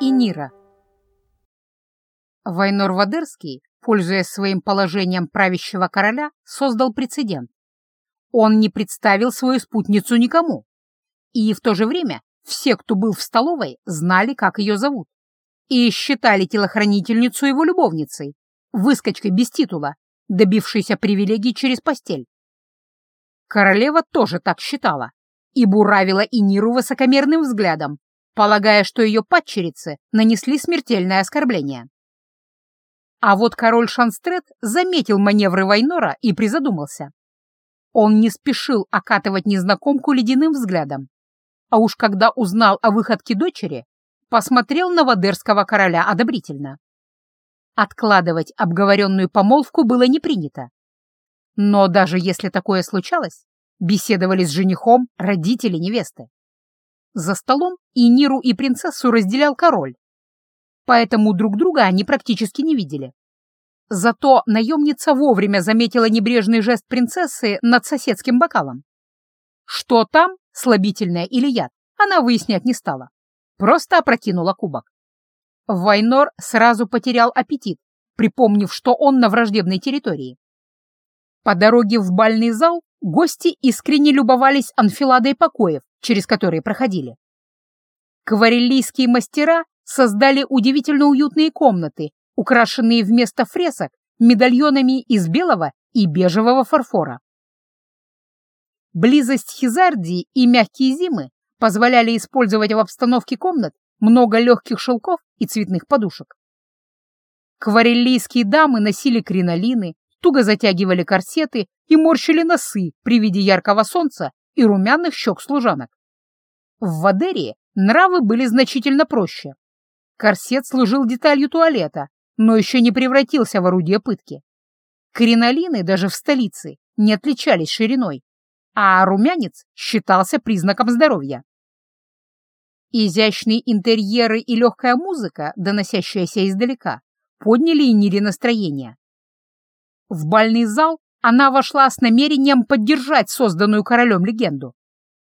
и Нира. Вайнор Вадерский, пользуясь своим положением правящего короля, создал прецедент. Он не представил свою спутницу никому. И в то же время все, кто был в столовой, знали, как ее зовут. И считали телохранительницу его любовницей, выскочкой без титула, добившейся привилегий через постель. Королева тоже так считала и буравила Иниру высокомерным взглядом, полагая, что ее падчерицы нанесли смертельное оскорбление. А вот король Шанстрет заметил маневры Вайнора и призадумался. Он не спешил окатывать незнакомку ледяным взглядом, а уж когда узнал о выходке дочери, посмотрел на Вадерского короля одобрительно. Откладывать обговоренную помолвку было не принято. Но даже если такое случалось, беседовали с женихом родители невесты. За столом и Ниру, и принцессу разделял король, поэтому друг друга они практически не видели. Зато наемница вовремя заметила небрежный жест принцессы над соседским бокалом. Что там, слабительное или яд, она выяснять не стала. Просто опрокинула кубок. Вайнор сразу потерял аппетит, припомнив, что он на враждебной территории. По дороге в бальный зал гости искренне любовались анфиладой покоев, через которые проходили. Кавареллийские мастера создали удивительно уютные комнаты, украшенные вместо фресок медальонами из белого и бежевого фарфора. Близость Хизардии и мягкие зимы позволяли использовать в обстановке комнат много легких шелков и цветных подушек. Квареллийские дамы носили кринолины, туго затягивали корсеты и морщили носы при виде яркого солнца и румяных щек служанок. В Вадерии нравы были значительно проще. Корсет служил деталью туалета, но еще не превратился в орудие пытки. Кринолины даже в столице не отличались шириной, а румянец считался признаком здоровья. Изящные интерьеры и легкая музыка, доносящаяся издалека, подняли Инире настроение. В бальный зал она вошла с намерением поддержать созданную королем легенду.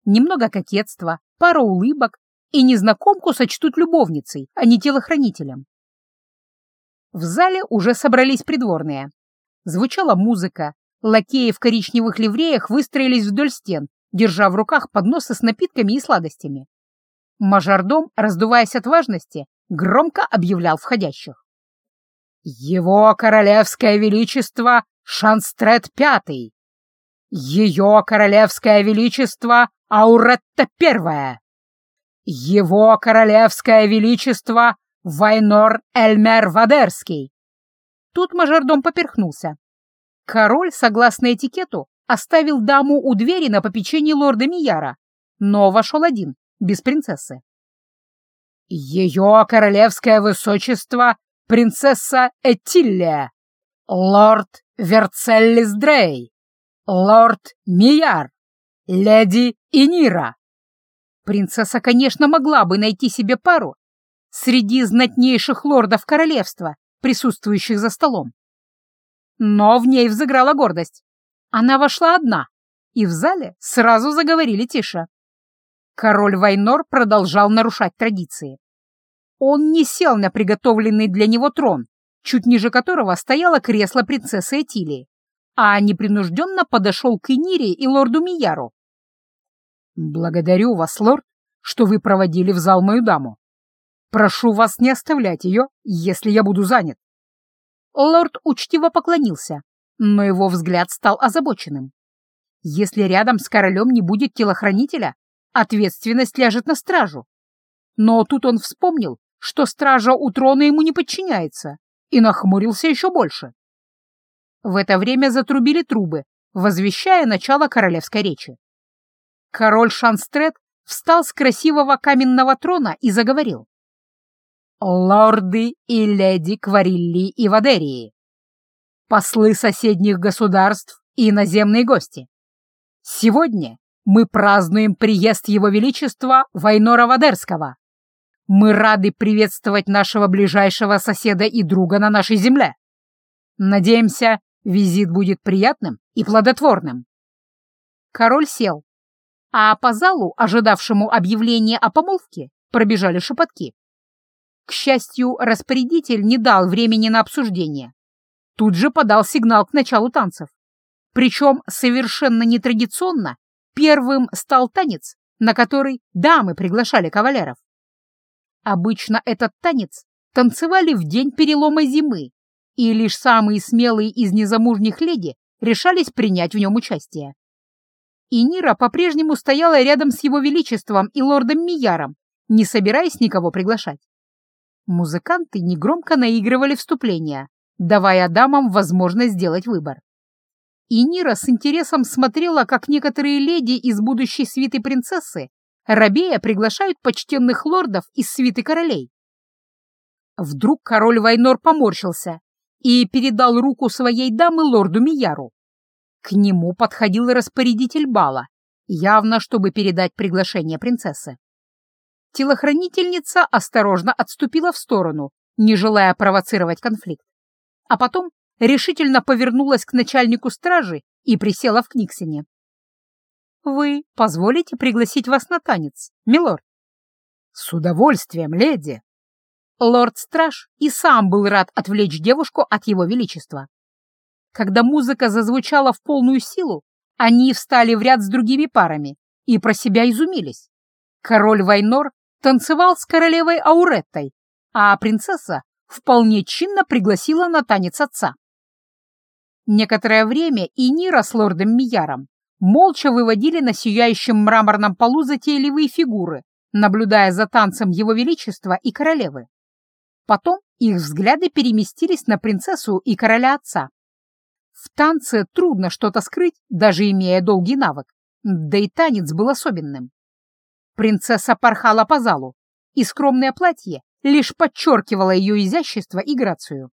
Немного кокетства, пара улыбок, и незнакомку сочтут любовницей, а не телохранителем. В зале уже собрались придворные. Звучала музыка, лакеи в коричневых ливреях выстроились вдоль стен, держа в руках подносы с напитками и сладостями. Мажордом, раздуваясь от важности, громко объявлял входящих. «Его королевское величество Шанстрет Пятый! Ее королевское величество Ауретта Первая! Его королевское величество Вайнор Эльмер Вадерский!» Тут мажордом поперхнулся. Король, согласно этикету, оставил даму у двери на попечении лорда Мияра, но вошел один, без принцессы. «Ее королевское высочество — принцесса Этиллия, лорд Верцеллис Дрей, лорд Мияр, леди Инира». Принцесса, конечно, могла бы найти себе пару среди знатнейших лордов королевства, присутствующих за столом. Но в ней взыграла гордость. Она вошла одна, и в зале сразу заговорили тише. Король Вайнор продолжал нарушать традиции. Он не сел на приготовленный для него трон, чуть ниже которого стояло кресло принцессы Этилии, а непринужденно подошел к Инире и лорду Мияру. «Благодарю вас, лорд, что вы проводили в зал мою даму. Прошу вас не оставлять ее, если я буду занят». Лорд учтиво поклонился, но его взгляд стал озабоченным. Если рядом с королем не будет телохранителя, ответственность ляжет на стражу. Но тут он вспомнил, что стража у трона ему не подчиняется, и нахмурился еще больше. В это время затрубили трубы, возвещая начало королевской речи. Король Шанстрет встал с красивого каменного трона и заговорил. «Лорды и леди Кварилли и Вадерии, послы соседних государств и иноземные гости, сегодня мы празднуем приезд Его Величества Вайнора Вадерского. Мы рады приветствовать нашего ближайшего соседа и друга на нашей земле. Надеемся, визит будет приятным и плодотворным». Король сел, а по залу, ожидавшему объявления о помолвке, пробежали шепотки. К счастью, распорядитель не дал времени на обсуждение. Тут же подал сигнал к началу танцев. Причем совершенно нетрадиционно первым стал танец, на который дамы приглашали кавалеров. Обычно этот танец танцевали в день перелома зимы, и лишь самые смелые из незамужних леди решались принять в нем участие. И Нира по-прежнему стояла рядом с его величеством и лордом Мияром, не собираясь никого приглашать. Музыканты негромко наигрывали вступления, давая дамам возможность сделать выбор. И Нира с интересом смотрела, как некоторые леди из будущей свиты принцессы рабея приглашают почтенных лордов из свиты королей. Вдруг король Вайнор поморщился и передал руку своей дамы лорду Мияру. К нему подходил распорядитель бала, явно чтобы передать приглашение принцессы. Телохранительница осторожно отступила в сторону, не желая провоцировать конфликт, а потом решительно повернулась к начальнику стражи и присела в Книксоне. «Вы позволите пригласить вас на танец, милорд?» «С удовольствием, леди!» Лорд-страж и сам был рад отвлечь девушку от его величества. Когда музыка зазвучала в полную силу, они встали в ряд с другими парами и про себя изумились. Король Вайнор танцевал с королевой Ауреттой, а принцесса вполне чинно пригласила на танец отца. Некоторое время и Нира с лордом Мияром молча выводили на сияющем мраморном полу затейливые фигуры, наблюдая за танцем его величества и королевы. Потом их взгляды переместились на принцессу и короля отца. В танце трудно что-то скрыть, даже имея долгий навык, да и танец был особенным. Принцесса порхала по залу, и скромное платье лишь подчеркивало ее изящество и грацию.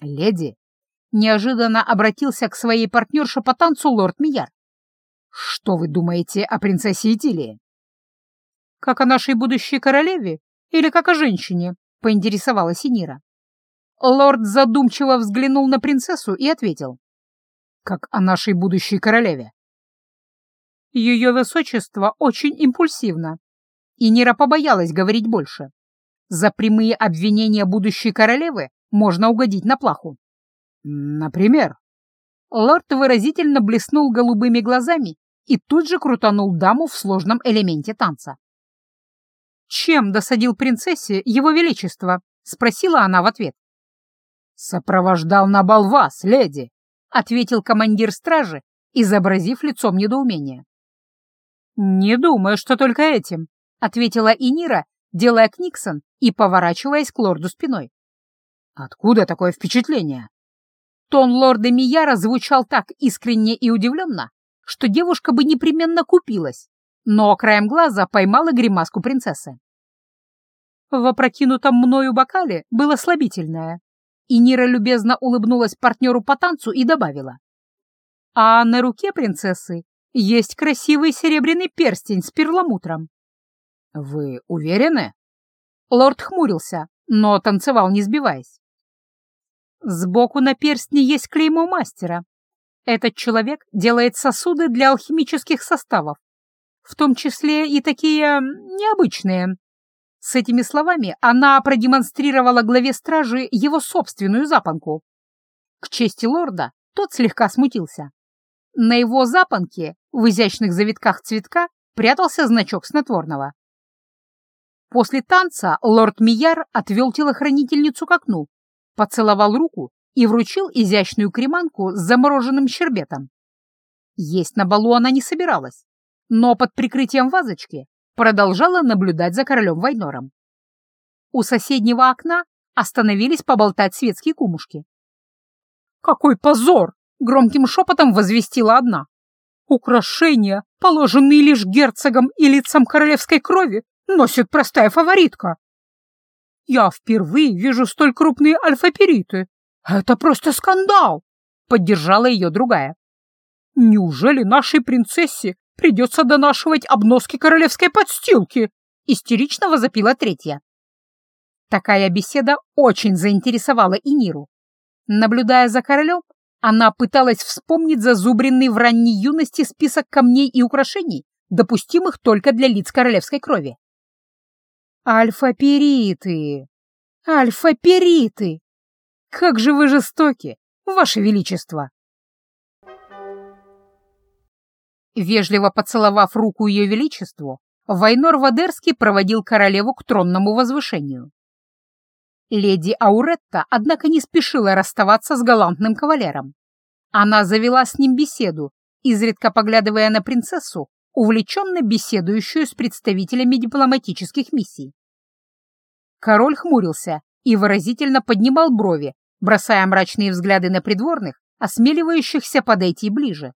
«Леди!» — неожиданно обратился к своей партнерше по танцу лорд Мияр. «Что вы думаете о принцессе Этилии?» «Как о нашей будущей королеве или как о женщине?» — поинтересовалась Инира. Лорд задумчиво взглянул на принцессу и ответил. «Как о нашей будущей королеве». Ее высочество очень импульсивно, и Нира побоялась говорить больше. За прямые обвинения будущей королевы можно угодить на плаху. Например, лорд выразительно блеснул голубыми глазами и тут же крутанул даму в сложном элементе танца. «Чем досадил принцессе его величество?» — спросила она в ответ. «Сопровождал на бал вас, леди», — ответил командир стражи, изобразив лицом недоумение. «Не думаю, что только этим», — ответила Инира, делая книксон и поворачиваясь к лорду спиной. «Откуда такое впечатление?» Тон лорда Мияра звучал так искренне и удивленно, что девушка бы непременно купилась, но краем глаза поймала гримаску принцессы. В опрокинутом мною бокале было слабительное, и Нира любезно улыбнулась партнеру по танцу и добавила. «А на руке принцессы есть красивый серебряный перстень с перламутром». «Вы уверены?» Лорд хмурился, но танцевал, не сбиваясь. Сбоку на перстне есть клеймо мастера. Этот человек делает сосуды для алхимических составов, в том числе и такие необычные, с этими словами она продемонстрировала главе стражи его собственную запонку. К чести лорда тот слегка смутился. На его запонке в изящных завитках цветка прятался значок снотворного. После танца лорд Мияр отвел телохранительницу к окну, поцеловал руку и вручил изящную креманку с замороженным щербетом. Есть на балу она не собиралась, но под прикрытием вазочки продолжала наблюдать за королем Вайнором. У соседнего окна остановились поболтать светские кумушки. «Какой позор!» — громким шепотом возвестила одна. «Украшения, положенные лишь герцогам и лицам королевской крови, носит простая фаворитка. Я впервые вижу столь крупные альфапериты. Это просто скандал!» — поддержала ее другая. «Неужели нашей принцессе Придется донашивать обноски королевской подстилки!» — истерично возопила третья. Такая беседа очень заинтересовала Иниру. Наблюдая за королем, она пыталась вспомнить зазубренный в ранней юности список камней и украшений, допустимых только для лиц королевской крови. «Альфа-периты!» Альфа-периты! Как же вы жестоки, Ваше Величество! Вежливо поцеловав руку Ее Величеству, Вайнор Вадерский проводил королеву к тронному возвышению. Леди Ауретта, однако, не спешила расставаться с галантным кавалером. Она завела с ним беседу, изредка поглядывая на принцессу, увлеченно беседующую с представителями дипломатических миссий. Король хмурился и выразительно поднимал брови, бросая мрачные взгляды на придворных, осмеливающихся подойти ближе.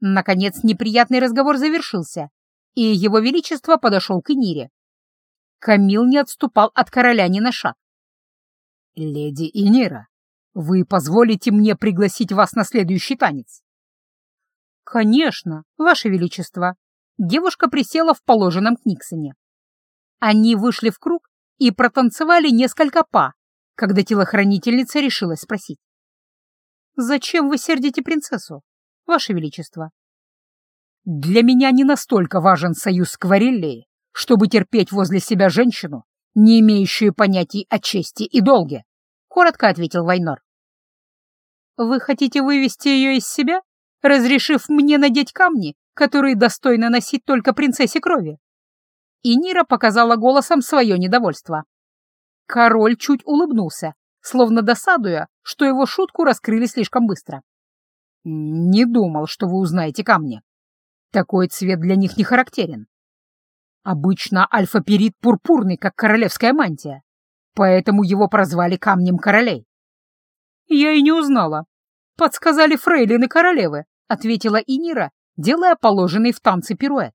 Наконец неприятный разговор завершился, и его величество подошел к Инире. Камил не отступал от короля ни на шаг. «Леди Инира, вы позволите мне пригласить вас на следующий танец?» «Конечно, ваше величество». Девушка присела в положенном книгсоне. Они вышли в круг и протанцевали несколько па, когда телохранительница решила спросить. «Зачем вы сердите принцессу, ваше величество?» «Для меня не настолько важен союз с Квариллией, чтобы терпеть возле себя женщину, не имеющую понятий о чести и долге», — коротко ответил Вайнор. «Вы хотите вывести ее из себя, разрешив мне надеть камни, которые достойно носить только принцессе крови?» И Нира показала голосом свое недовольство. Король чуть улыбнулся, словно досадуя, что его шутку раскрыли слишком быстро. «Не думал, что вы узнаете камни. Такой цвет для них не характерен. Обычно альфа-перит пурпурный, как королевская мантия, поэтому его прозвали камнем королей». «Я и не узнала. Подсказали фрейлины королевы», — ответила Инира, делая положенный в танце пируэт.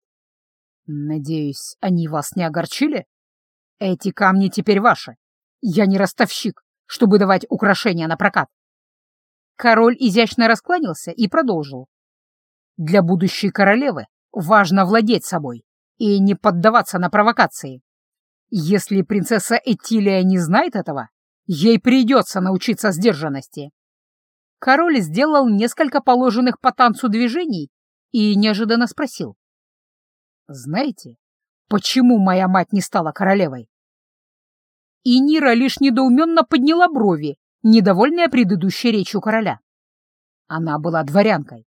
«Надеюсь, они вас не огорчили? Эти камни теперь ваши. Я не ростовщик, чтобы давать украшения на прокат». Король изящно раскланялся и продолжил. «Для будущей королевы важно владеть собой и не поддаваться на провокации. Если принцесса Этилия не знает этого, ей придется научиться сдержанности». Король сделал несколько положенных по танцу движений и неожиданно спросил. «Знаете, почему моя мать не стала королевой?» И Нира лишь недоуменно подняла брови, недовольная предыдущей речью короля. Она была дворянкой.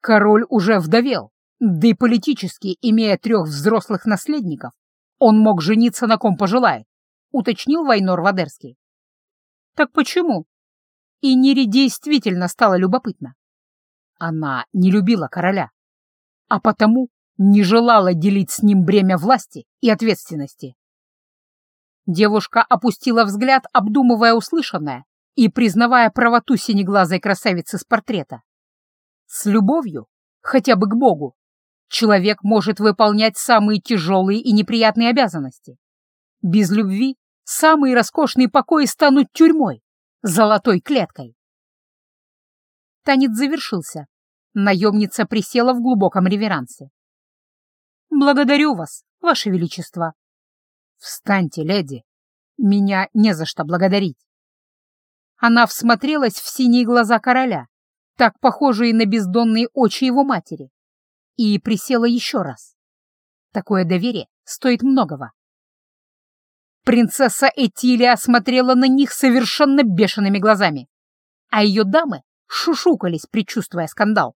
Король уже вдовел, да и политически, имея трех взрослых наследников, он мог жениться на ком пожелает, уточнил Вайнор Вадерский. Так почему? И Нире действительно стало любопытно. Она не любила короля, а потому не желала делить с ним бремя власти и ответственности. Девушка опустила взгляд, обдумывая услышанное и признавая правоту синеглазой красавицы с портрета. С любовью, хотя бы к Богу, человек может выполнять самые тяжелые и неприятные обязанности. Без любви самые роскошные покои станут тюрьмой, золотой клеткой. Танец завершился. Наемница присела в глубоком реверансе. «Благодарю вас, ваше величество». «Встаньте, леди. Меня не за что благодарить». Она всмотрелась в синие глаза короля, так похожие на бездонные очи его матери, и присела еще раз. Такое доверие стоит многого. Принцесса Этилия смотрела на них совершенно бешеными глазами, а ее дамы шушукались, предчувствуя скандал.